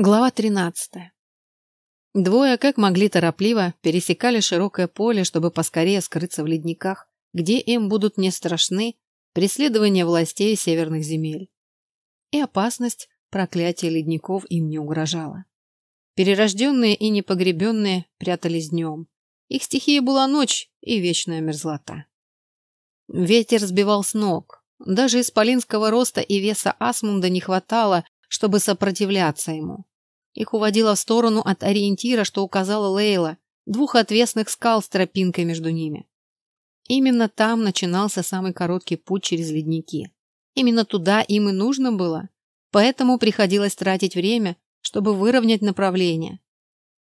Глава 13. Двое, как могли торопливо, пересекали широкое поле, чтобы поскорее скрыться в ледниках, где им будут не страшны преследования властей северных земель. И опасность проклятия ледников им не угрожала. Перерожденные и непогребенные прятались днем. Их стихией была ночь и вечная мерзлота. Ветер сбивал с ног. Даже исполинского роста и веса Асмунда не хватало, чтобы сопротивляться ему. Их уводило в сторону от ориентира, что указала Лейла, двух отвесных скал с тропинкой между ними. Именно там начинался самый короткий путь через ледники. Именно туда им и нужно было, поэтому приходилось тратить время, чтобы выровнять направление.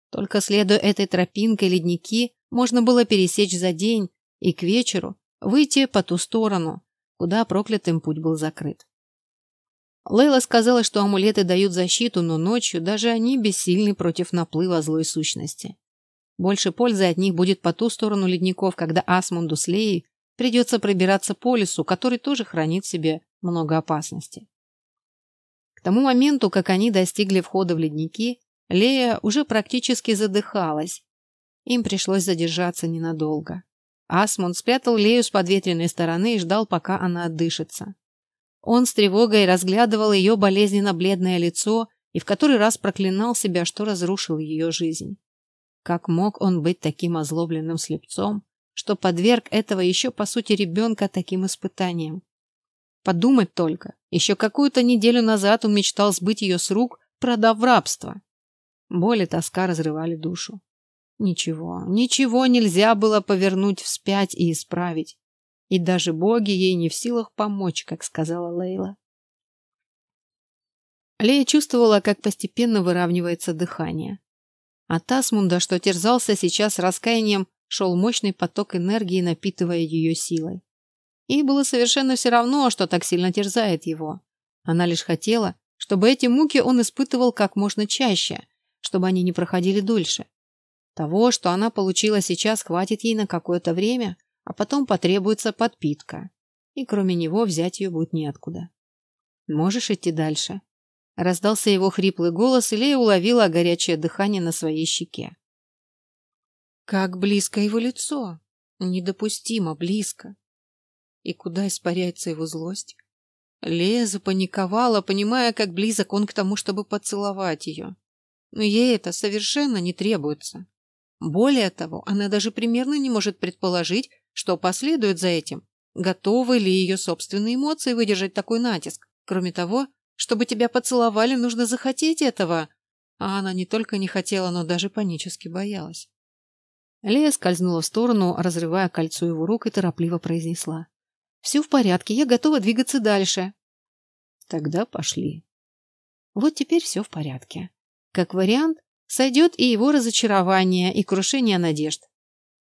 Только следуя этой тропинкой ледники, можно было пересечь за день и к вечеру выйти по ту сторону, куда проклятым путь был закрыт. Лейла сказала, что амулеты дают защиту, но ночью даже они бессильны против наплыва злой сущности. Больше пользы от них будет по ту сторону ледников, когда Асмунду с Леей придется пробираться по лесу, который тоже хранит в себе много опасностей. К тому моменту, как они достигли входа в ледники, Лея уже практически задыхалась. Им пришлось задержаться ненадолго. Асмунд спрятал Лею с подветренной стороны и ждал, пока она отдышится. Он с тревогой разглядывал ее болезненно-бледное лицо и в который раз проклинал себя, что разрушил ее жизнь. Как мог он быть таким озлобленным слепцом, что подверг этого еще, по сути, ребенка таким испытаниям? Подумать только, еще какую-то неделю назад он мечтал сбыть ее с рук, продав в рабство. Боль и тоска разрывали душу. Ничего, ничего нельзя было повернуть вспять и исправить. И даже боги ей не в силах помочь, как сказала Лейла. Лея чувствовала, как постепенно выравнивается дыхание. От Асмунда, что терзался сейчас раскаянием, шел мощный поток энергии, напитывая ее силой. И было совершенно все равно, что так сильно терзает его. Она лишь хотела, чтобы эти муки он испытывал как можно чаще, чтобы они не проходили дольше. Того, что она получила сейчас, хватит ей на какое-то время, а потом потребуется подпитка. И кроме него взять ее будет неоткуда. Можешь идти дальше. Раздался его хриплый голос, и Лея уловила горячее дыхание на своей щеке. Как близко его лицо! Недопустимо близко! И куда испаряется его злость? Лея запаниковала, понимая, как близок он к тому, чтобы поцеловать ее. Но ей это совершенно не требуется. Более того, она даже примерно не может предположить, что последует за этим? Готовы ли ее собственные эмоции выдержать такой натиск? Кроме того, чтобы тебя поцеловали, нужно захотеть этого. А она не только не хотела, но даже панически боялась. Лея скользнула в сторону, разрывая кольцо его рук и торопливо произнесла. «Все в порядке, я готова двигаться дальше». «Тогда пошли». Вот теперь все в порядке. Как вариант, сойдет и его разочарование, и крушение надежд.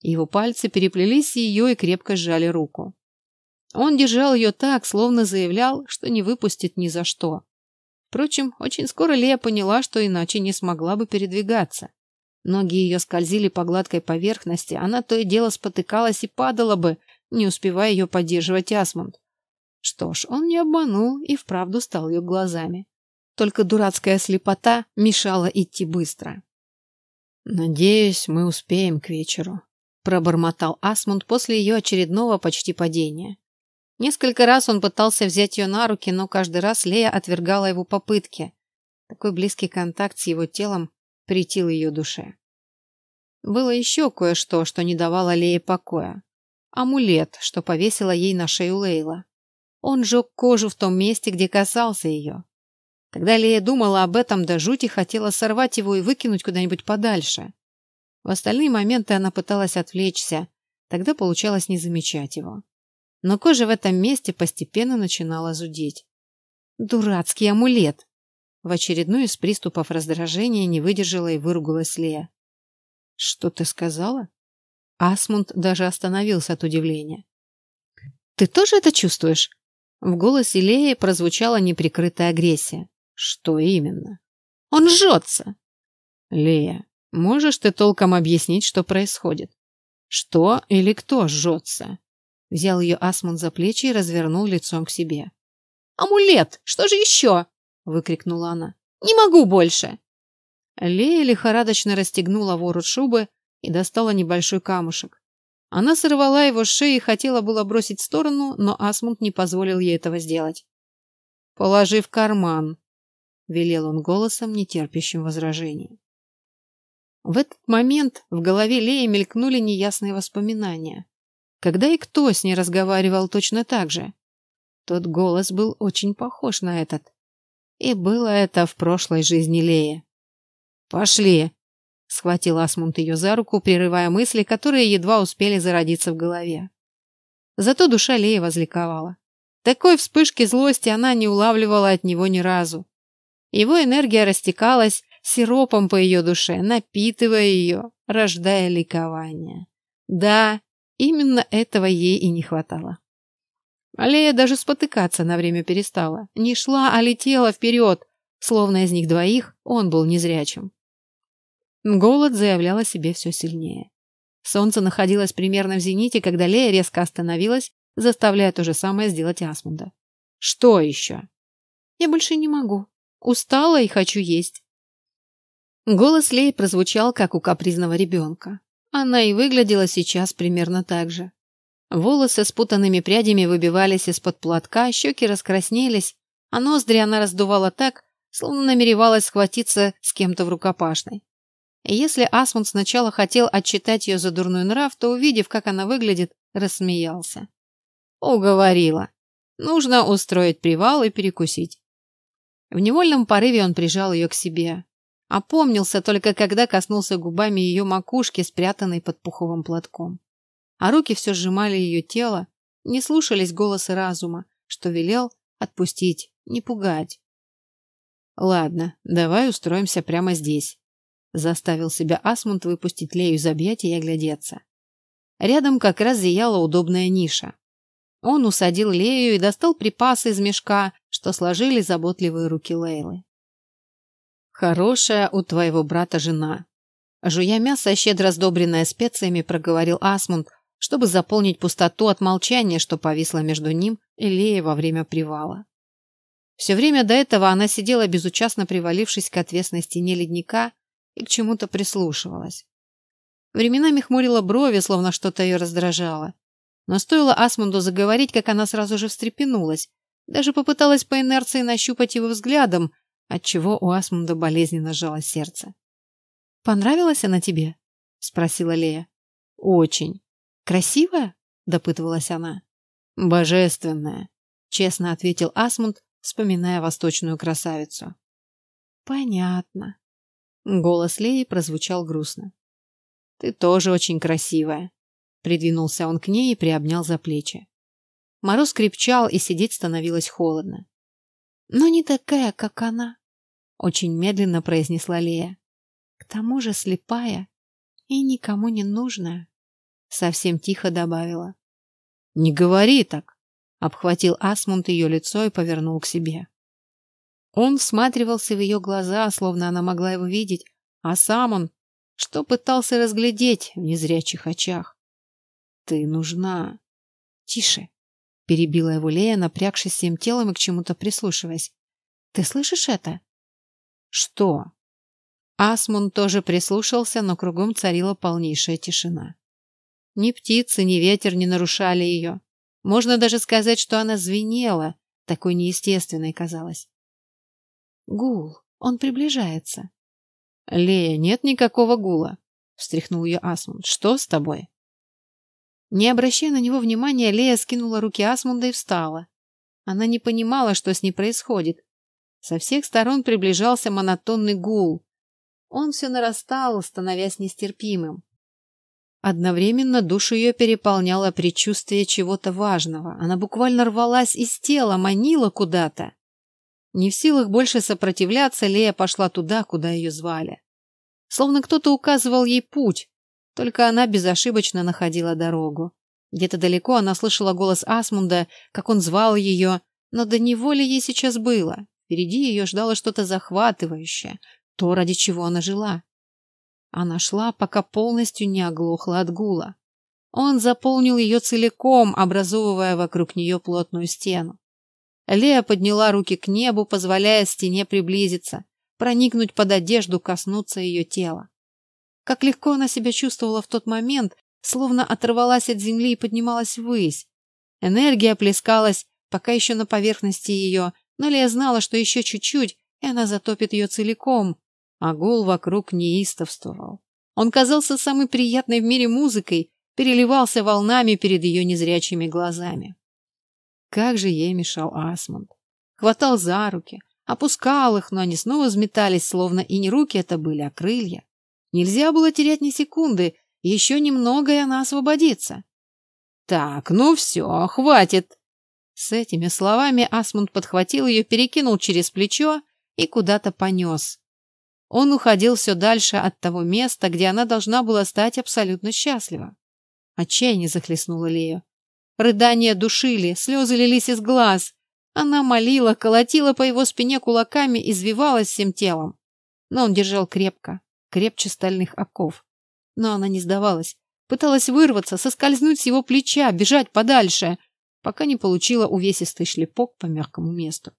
Его пальцы переплелись ее и крепко сжали руку. Он держал ее так, словно заявлял, что не выпустит ни за что. Впрочем, очень скоро Лея поняла, что иначе не смогла бы передвигаться. Ноги ее скользили по гладкой поверхности, она то и дело спотыкалась и падала бы, не успевая ее поддерживать Асмунд. Что ж, он не обманул и вправду стал ее глазами. Только дурацкая слепота мешала идти быстро. «Надеюсь, мы успеем к вечеру», пробормотал Асмунд после ее очередного почти падения. Несколько раз он пытался взять ее на руки, но каждый раз Лея отвергала его попытки. Такой близкий контакт с его телом претил ее душе. Было еще кое-что, что не давало Лее покоя. Амулет, что повесила ей на шею Лейла. Он жег кожу в том месте, где касался ее. Когда Лея думала об этом, до жути хотела сорвать его и выкинуть куда-нибудь подальше. В остальные моменты она пыталась отвлечься, тогда получалось не замечать его. Но кожа в этом месте постепенно начинала зудеть. Дурацкий амулет! В очередной из приступов раздражения не выдержала и выругалась Лея. «Что ты сказала?» Асмунд даже остановился от удивления. «Ты тоже это чувствуешь?» В голосе Леи прозвучала неприкрытая агрессия. «Что именно?» «Он жжется!» «Лея, Можешь ты толком объяснить, что происходит? Что или кто жжется? Взял ее Асмун за плечи и развернул лицом к себе. «Амулет! Что же еще?» — выкрикнула она. «Не могу больше!» Лея лихорадочно расстегнула ворот шубы и достала небольшой камушек. Она сорвала его с шеи и хотела было бросить в сторону, но Асмунд не позволил ей этого сделать. «Положи в карман», — велел он голосом, нетерпящим возражения. В этот момент в голове Леи мелькнули неясные воспоминания. Когда и кто с ней разговаривал точно так же? Тот голос был очень похож на этот. И было это в прошлой жизни Леи. «Пошли!» — схватил Асмунд ее за руку, прерывая мысли, которые едва успели зародиться в голове. Зато душа Леи возликовала. Такой вспышки злости она не улавливала от него ни разу. Его энергия растекалась сиропом по ее душе, напитывая ее, рождая ликование. Да, именно этого ей и не хватало. Аллея даже спотыкаться на время перестала. Не шла, а летела вперед, словно из них двоих он был незрячим. Голод заявлял о себе все сильнее. Солнце находилось примерно в зените, когда Лея резко остановилась, заставляя то же самое сделать Асмунда. «Что еще?» «Я больше не могу. Устала и хочу есть». Голос Леи прозвучал, как у капризного ребенка. Она и выглядела сейчас примерно так же. Волосы с путанными прядями выбивались из-под платка, щеки раскраснелись, а ноздри она раздувала так, словно намеревалась схватиться с кем-то в рукопашной. Если Асмунд сначала хотел отчитать ее за дурной нрав, то, увидев, как она выглядит, рассмеялся. Уговорила. Нужно устроить привал и перекусить. В невольном порыве он прижал ее к себе. Опомнился только, когда коснулся губами ее макушки, спрятанной под пуховым платком а руки все сжимали ее тело, не слушались голоса разума, что велел отпустить, не пугать. «Ладно, давай устроимся прямо здесь», — заставил себя Асмунд выпустить Лею из объятий и оглядеться. Рядом как раз зияла удобная ниша. Он усадил Лею и достал припасы из мешка, что сложили заботливые руки Лейлы. «Хорошая у твоего брата жена», Жуя мясо, щедро сдобренное специями, проговорил Асмунд, чтобы заполнить пустоту от молчания, что повисло между ним и Леей во время привала. Все время до этого она сидела безучастно привалившись к отвесной стене ледника и к чему-то прислушивалась. Временами хмурила брови, словно что-то ее раздражало. Но стоило Асмунду заговорить, как она сразу же встрепенулась, даже попыталась по инерции нащупать его взглядом, отчего у Асмунда болезненно сжало сердце. «Понравилась она тебе?» — спросила Лея. «Очень. «Красивая?» — допытывалась она. «Божественная», — честно ответил Асмунд, вспоминая восточную красавицу. «Понятно». Голос Леи прозвучал грустно. «Ты тоже очень красивая», — придвинулся он к ней и приобнял за плечи. Мороз крепчал, и сидеть становилось холодно. «Но не такая, как она», — очень медленно произнесла Лея. «К тому же слепая и никому не нужная». Совсем тихо добавила. «Не говори так!» Обхватил Асмунд ее лицо и повернул к себе. Он всматривался в ее глаза, словно она могла его видеть, а сам он, что пытался разглядеть в незрячих очах. «Ты нужна...» «Тише!» — перебила его Лея, напрягшись всем телом и к чему-то прислушиваясь. «Ты слышишь это?» «Что?» Асмунд тоже прислушался, но кругом царила полнейшая тишина. Ни птицы, ни ветер не нарушали ее. Можно даже сказать, что она звенела, такой неестественной казалась. Гул, он приближается. Лея, нет никакого гула, встряхнул ее Асмунд. Что с тобой? Не обращая на него внимания, Лея скинула руки Асмунда и встала. Она не понимала, что с ней происходит. Со всех сторон приближался монотонный гул. Он все нарастал, становясь нестерпимым. Одновременно душу ее переполняло предчувствие чего-то важного. Она буквально рвалась из тела, манила куда-то. Не в силах больше сопротивляться, Лея пошла туда, куда ее звали. Словно кто-то указывал ей путь, только она безошибочно находила дорогу. Где-то далеко она слышала голос Асмунда, как он звал ее, но до него ли ей сейчас было? Впереди ее ждало что-то захватывающее, то, ради чего она жила. Она шла, пока полностью не оглохла от гула. Он заполнил ее целиком, образовывая вокруг нее плотную стену. Лея подняла руки к небу, позволяя стене приблизиться. проникнуть под одежду, коснуться ее тела. Как легко она себя чувствовала в тот момент, словно оторвалась от земли и поднималась ввысь. Энергия плескалась, пока еще на поверхности ее, но Лея знала, что еще чуть-чуть, и она затопит ее целиком, а гул вокруг неистовствовал. Он казался самой приятной в мире музыкой, переливался волнами перед ее незрячими глазами. Как же ей мешал Асмунд. Хватал за руки, опускал их, но они снова взметались, словно и не руки это были, а крылья. Нельзя было терять ни секунды, еще немного, и она освободится. «Так, ну все, хватит!» С этими словами Асмунд подхватил ее, перекинул через плечо и куда-то понес. Он уходил все дальше от того места, где она должна была стать абсолютно счастлива. Отчаяние захлестнуло Лею. Рыдания душили, слезы лились из глаз. Она молила, колотила по его спине кулаками, извивалась всем телом. Но он держал крепко, крепче стальных оков. Но она не сдавалась. Пыталась вырваться, соскользнуть с его плеча, бежать подальше, пока не получила увесистый шлепок по мягкому месту.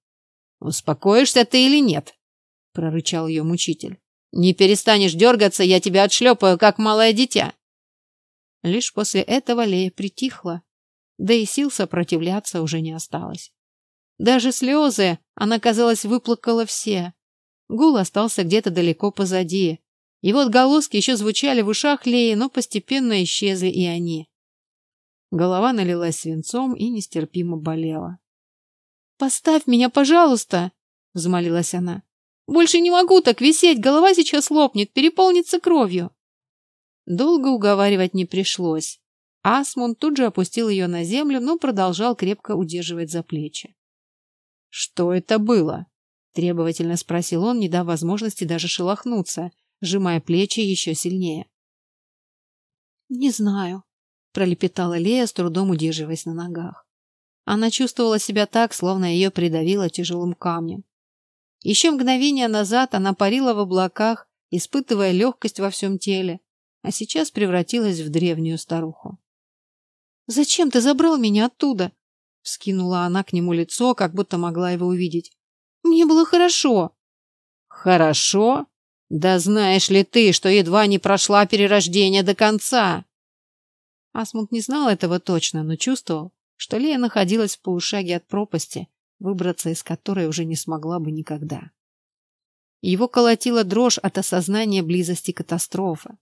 «Успокоишься ты или нет?» — прорычал ее мучитель. «Не перестанешь дергаться, я тебя отшлепаю, как малое дитя!» Лишь после этого Лея притихла, да и сил сопротивляться уже не осталось. Даже слезы она, казалось, выплакала все. Гул остался где-то далеко позади. Его отголоски еще звучали в ушах Леи, но постепенно исчезли и они. Голова налилась свинцом и нестерпимо болела. «Поставь меня, пожалуйста!» — взмолилась она. «Больше не могу так висеть, голова сейчас лопнет, переполнится кровью!» Долго уговаривать не пришлось. Асмунд тут же опустил ее на землю, но продолжал крепко удерживать за плечи. «Что это было?» – требовательно спросил он, не дав возможности даже шелохнуться, сжимая плечи еще сильнее. «Не знаю», – пролепетала Лея, с трудом удерживаясь на ногах. Она чувствовала себя так, словно ее придавило тяжелым камнем. Еще мгновение назад она парила в облаках, испытывая легкость во всем теле, а сейчас превратилась в древнюю старуху. «Зачем ты забрал меня оттуда?» Вскинула она к нему лицо, как будто могла его увидеть. «Мне было хорошо». «Хорошо? Да знаешь ли ты, что едва не прошла перерождение до конца?» Асмунд не знал этого точно, но чувствовал, что Лея находилась в полушаге от пропасти, выбраться из которой уже не смогла бы никогда. Его колотила дрожь от осознания близости катастрофы.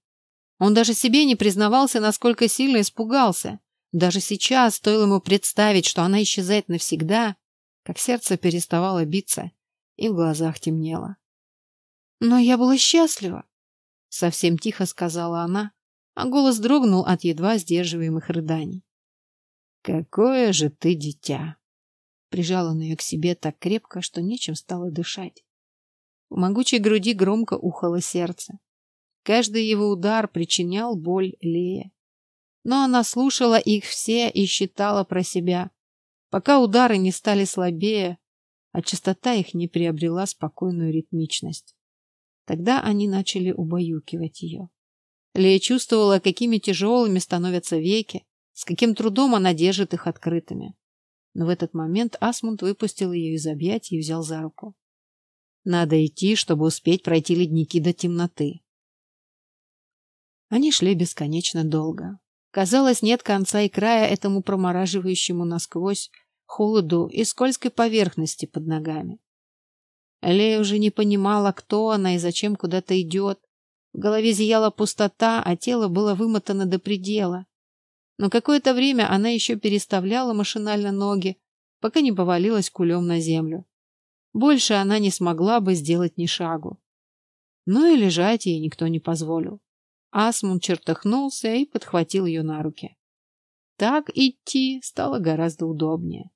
Он даже себе не признавался, насколько сильно испугался. Даже сейчас стоило ему представить, что она исчезает навсегда, как сердце переставало биться и в глазах темнело. «Но я была счастлива», — совсем тихо сказала она, а голос дрогнул от едва сдерживаемых рыданий. «Какое же ты дитя!» Прижал он ее к себе так крепко, что нечем стало дышать. В могучей груди громко ухало сердце. Каждый его удар причинял боль Лее но она слушала их все и считала про себя, пока удары не стали слабее, а частота их не приобрела спокойную ритмичность. Тогда они начали убаюкивать ее. Лея чувствовала, какими тяжелыми становятся веки, с каким трудом она держит их открытыми. Но в этот момент Асмунд выпустил ее из объятий и взял за руку. Надо идти, чтобы успеть пройти ледники до темноты. Они шли бесконечно долго. Казалось, нет конца и края этому промораживающему насквозь холоду и скользкой поверхности под ногами. Лея уже не понимала, кто она и зачем куда-то идет. В голове зияла пустота, а тело было вымотано до предела. Но какое-то время она еще переставляла машинально ноги, пока не повалилась кулем на землю. Больше она не смогла бы сделать ни шагу. Но и лежать ей никто не позволил. Асмун чертыхнулся и подхватил ее на руки. Так идти стало гораздо удобнее.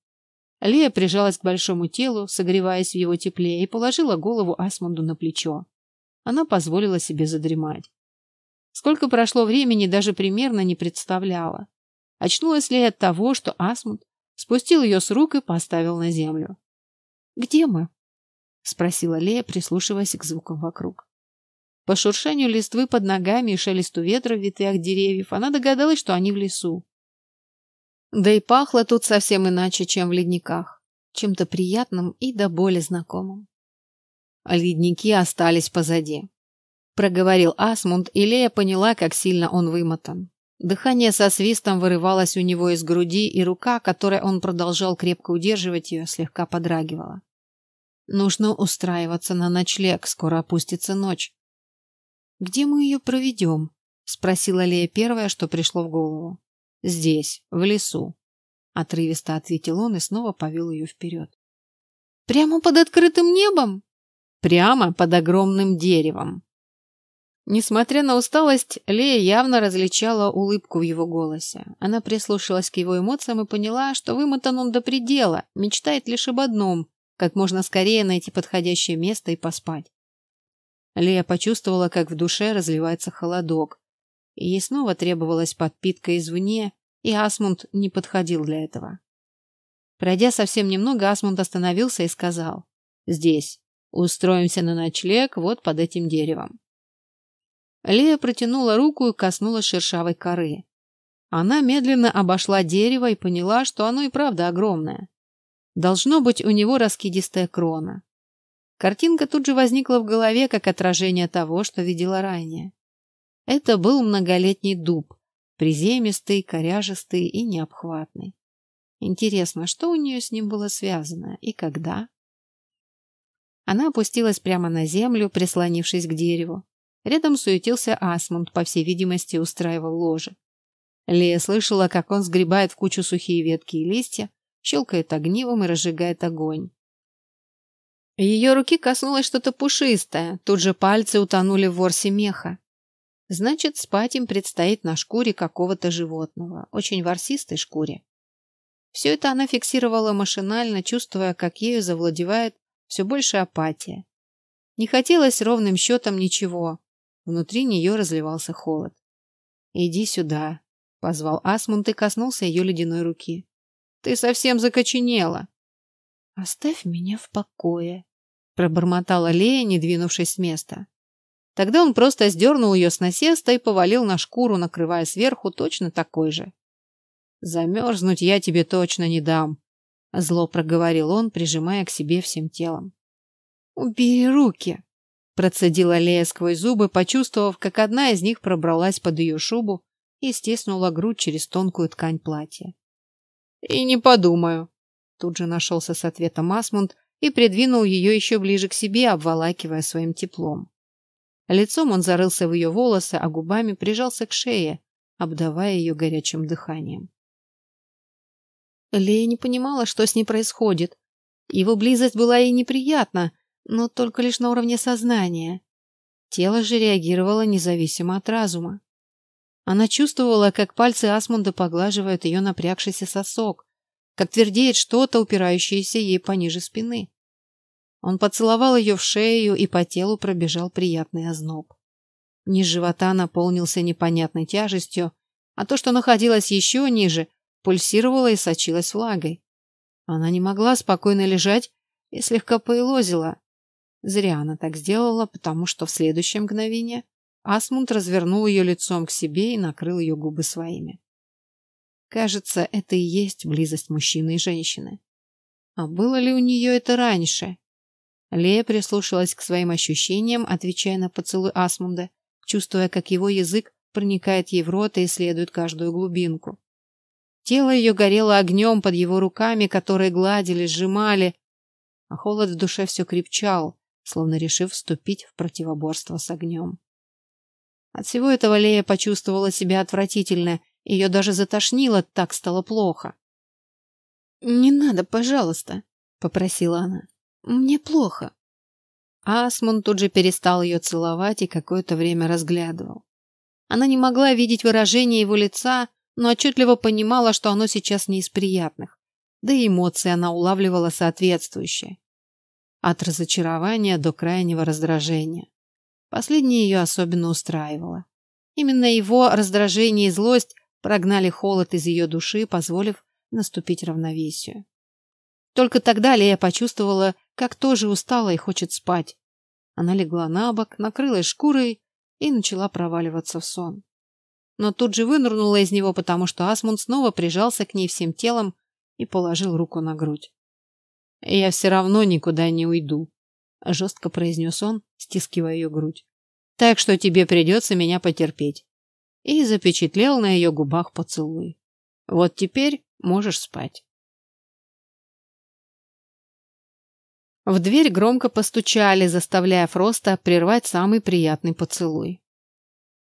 Лея прижалась к большому телу, согреваясь в его тепле, и положила голову Асмунду на плечо. Она позволила себе задремать. Сколько прошло времени, даже примерно не представляла. Очнулась Лея от того, что Асмунд спустил ее с рук и поставил на землю. «Где мы?» — спросила Лея, прислушиваясь к звукам вокруг. По шуршанию листвы под ногами и шелесту ветра в ветвях деревьев она догадалась, что они в лесу. Да и пахло тут совсем иначе, чем в ледниках. Чем-то приятным и до боли знакомым. а ледники остались позади. Проговорил Асмунд, и Лея поняла, как сильно он вымотан. Дыхание со свистом вырывалось у него из груди, и рука, которой он продолжал крепко удерживать ее, слегка подрагивала. Нужно устраиваться на ночлег, скоро опустится ночь. «Где мы ее проведем?» — спросила Лея первое, что пришло в голову. «Здесь, в лесу», — отрывисто ответил он и снова повел ее вперед. «Прямо под открытым небом?» «Прямо под огромным деревом», Несмотря на усталость, Лея явно различала улыбку в его голосе. Она прислушалась к его эмоциям и поняла, что вымотан он до предела, мечтает лишь об одном – как можно скорее найти подходящее место и поспать. Лея почувствовала, как в душе разливается холодок. Ей снова требовалась подпитка извне, и Асмунд не подходил для этого. Пройдя совсем немного, Асмунд остановился и сказал «Здесь. Устроимся на ночлег вот под этим деревом». Лея протянула руку и коснулась шершавой коры. Она медленно обошла дерево и поняла, что оно и правда огромное. Должно быть у него раскидистая крона. Картинка тут же возникла в голове как отражение того, что видела ранее. Это был многолетний дуб, приземистый, коряжистый и необхватный. Интересно, что у нее с ним было связано и когда? Она опустилась прямо на землю, прислонившись к дереву. Рядом суетился Асмунд, по всей видимости, устраивал ложе. Лея слышала, как он сгребает в кучу сухие ветки и листья, щелкает огнивом и разжигает огонь. Ее руки коснулось что-то пушистое, тут же пальцы утонули в ворсе меха. Значит, спать им предстоит на шкуре какого-то животного, очень ворсистой шкуре. Все это она фиксировала машинально, чувствуя, как ею завладевает все больше апатия. Не хотелось ровным счетом ничего, Внутри нее разливался холод. «Иди сюда», — позвал Асмунд и коснулся ее ледяной руки. «Ты совсем закоченела». «Оставь меня в покое», — пробормотала Лея, не двинувшись с места. Тогда он просто сдернул ее с насеста и повалил на шкуру, накрывая сверху точно такой же. «Замерзнуть я тебе точно не дам», — зло проговорил он, прижимая к себе всем телом. «Убери руки!» Процедила Лея сквозь зубы, почувствовав, как одна из них пробралась под ее шубу и стеснула грудь через тонкую ткань платья. «И не подумаю!» Тут же нашелся с ответом Асмунд и придвинул ее еще ближе к себе, обволакивая своим теплом. Лицом он зарылся в ее волосы, а губами прижался к шее, обдавая ее горячим дыханием. Лея не понимала, что с ней происходит. Его близость была ей неприятна, но только лишь на уровне сознания. Тело же реагировало независимо от разума. Она чувствовала, как пальцы Асмунда поглаживают ее напрягшийся сосок, как твердеет что-то, упирающееся ей пониже спины. Он поцеловал ее в шею, и по телу пробежал приятный озноб. Низ живота наполнился непонятной тяжестью, а то, что находилось еще ниже, пульсировало и сочилось влагой. Она не могла спокойно лежать и слегка поелозила, Зря она так сделала, потому что в следующее мгновение Асмунд развернул ее лицом к себе и накрыл ее губы своими. Кажется, это и есть близость мужчины и женщины. А было ли у нее это раньше? Лея прислушалась к своим ощущениям, отвечая на поцелуй Асмунда, чувствуя, как его язык проникает ей в рот и исследует каждую глубинку. Тело ее горело огнем под его руками, которые гладили, сжимали, а холод в душе все крепчал, словно решив вступить в противоборство с огнем. От всего этого Лея почувствовала себя отвратительно, ее даже затошнило, так стало плохо. «Не надо, пожалуйста», — попросила она. «Мне плохо». Асмун тут же перестал ее целовать и какое-то время разглядывал. Она не могла видеть выражение его лица, но отчетливо понимала, что оно сейчас не из приятных. Да и эмоции она улавливала соответствующие от разочарования до крайнего раздражения. Последнее ее особенно устраивало. Именно его раздражение и злость прогнали холод из ее души, позволив наступить равновесию. Только тогда Лея почувствовала, как тоже устала и хочет спать. Она легла на бок, накрылась шкурой и начала проваливаться в сон. Но тут же вынырнула из него, потому что Асмунд снова прижался к ней всем телом и положил руку на грудь. Я все равно никуда не уйду. жестко произнес он, стискивая ее грудь. Так что тебе придется меня потерпеть. И запечатлел на ее губах поцелуй. Вот теперь можешь спать. В дверь громко постучали, заставляя Фроста прервать самый приятный поцелуй.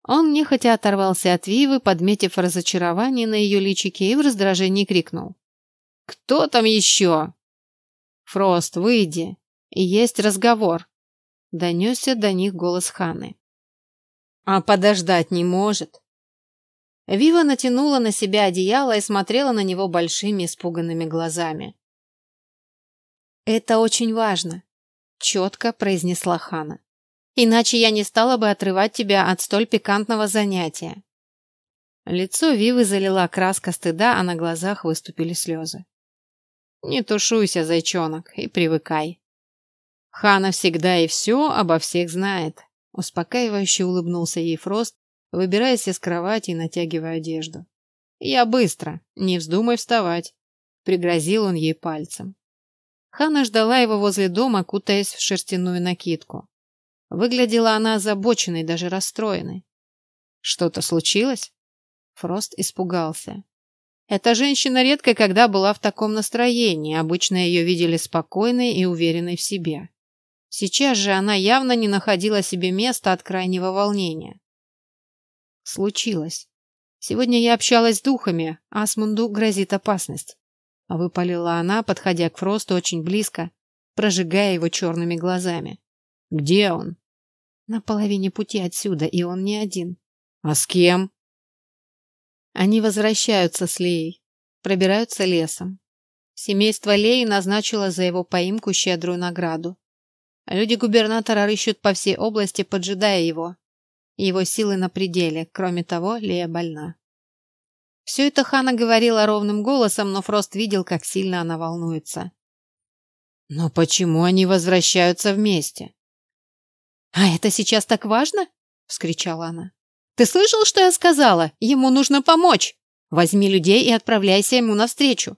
Он нехотя оторвался от Вивы, подметив разочарование на ее личике и в раздражении крикнул. «Кто там еще?» «Фрост, выйди. Есть разговор», — донесся до них голос Ханы. «А подождать не может?» Вива натянула на себя одеяло и смотрела на него большими испуганными глазами. «Это очень важно», — четко произнесла Хана. «Иначе я не стала бы отрывать тебя от столь пикантного занятия». Лицо Вивы залила краска стыда, а на глазах выступили слезы. «Не тушуйся, зайчонок, и привыкай. Хана всегда и все обо всех знает», — успокаивающе улыбнулся ей Фрост, выбираясь из кровати и натягивая одежду. «Я быстро, не вздумай вставать», — пригрозил он ей пальцем. Хана ждала его возле дома, кутаясь в шерстяную накидку. Выглядела она озабоченной, даже расстроенной. «Что-то случилось?» Фрост испугался. Эта женщина редко когда была в таком настроении, обычно ее видели спокойной и уверенной в себе. Сейчас же она явно не находила себе места от крайнего волнения. Случилось. Сегодня я общалась с духами, Асмунду грозит опасность. Выпалила она, подходя к Фросту очень близко, прожигая его черными глазами. «Где он?» «На половине пути отсюда, и он не один». «А с кем?» Они возвращаются с Леей, пробираются лесом. Семейство Леи назначило за его поимку щедрую награду. Люди губернатора рыщут по всей области, поджидая его. Его силы на пределе, кроме того, Лея больна. Все это Хана говорила ровным голосом, но Фрост видел, как сильно она волнуется. «Но почему они возвращаются вместе?» «А это сейчас так важно?» — вскричала она. «Ты слышал, что я сказала? Ему нужно помочь. Возьми людей и отправляйся ему навстречу.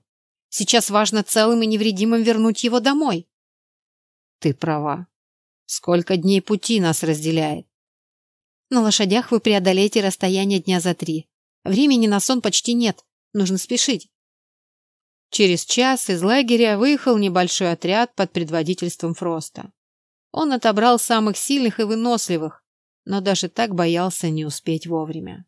Сейчас важно целым и невредимым вернуть его домой». «Ты права. Сколько дней пути нас разделяет?» «На лошадях вы преодолеете расстояние дня за три. Времени на сон почти нет. Нужно спешить. Через час из лагеря выехал небольшой отряд под предводительством Фроста. Он отобрал самых сильных и выносливых, но даже так боялся не успеть вовремя.